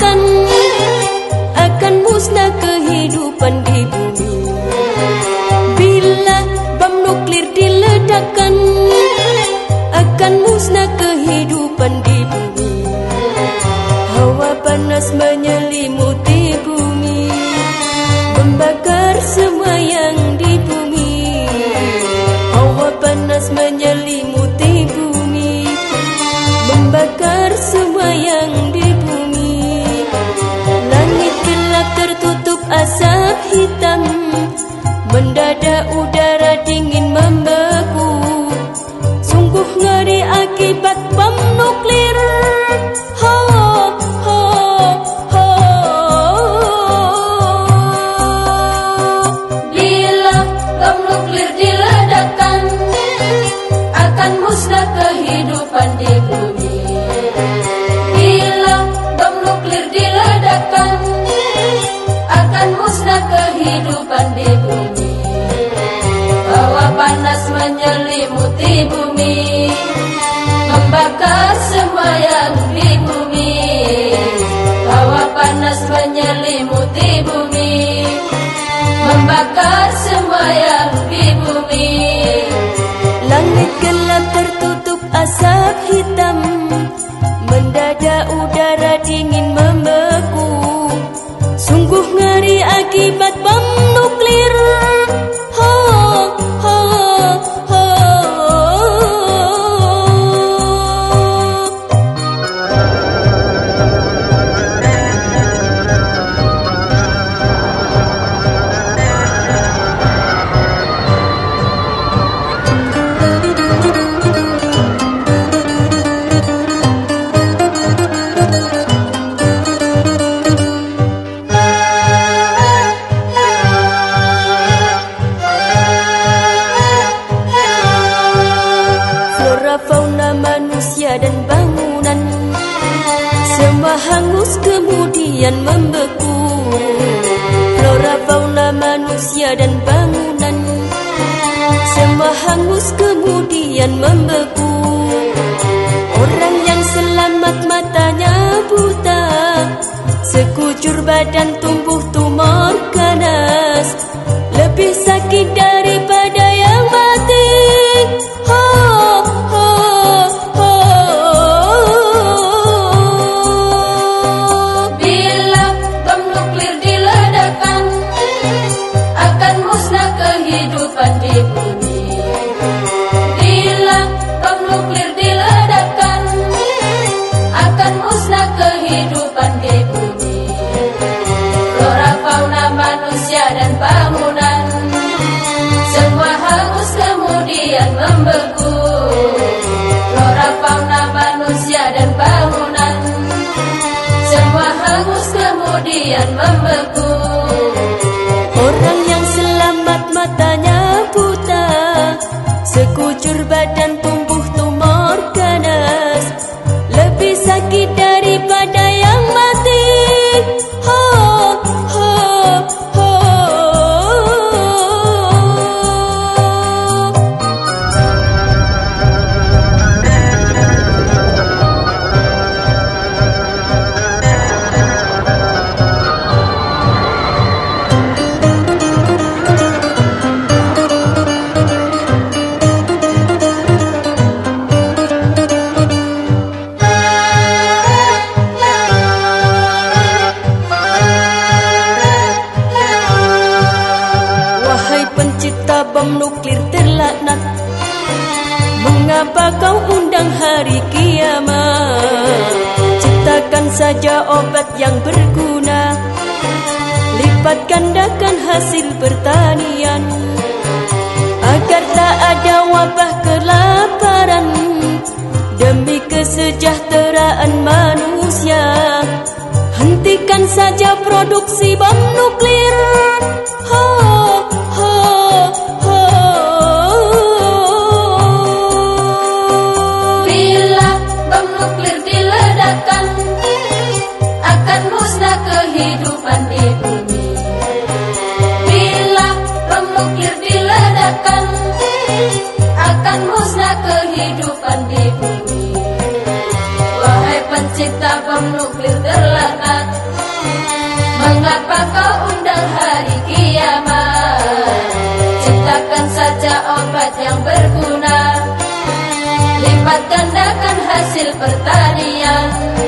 கண் bumi dan bangunan. Semua hangus kemudian membeku. Flora fauna manusia dan bangunan. Semua hangus kemudian membeku. Orang yang selamat matanya buta. Sekujur badan tumbuh tumor kemudian membeku bom nuklir terlaknat. Mengapa kau undang hari kiamat? Ciptakan saja obat yang berguna. Lipat gandakan hasil pertanian. Agar tak ada wabah kelaparan. Demi kesejahteraan manusia. Hentikan saja produksi bom nuklir kehidupan di bumi Wahai pencipta bom nuklir Mengapa kau undang hari kiamat? Ciptakan saja obat yang berguna Lipat gandakan hasil pertanian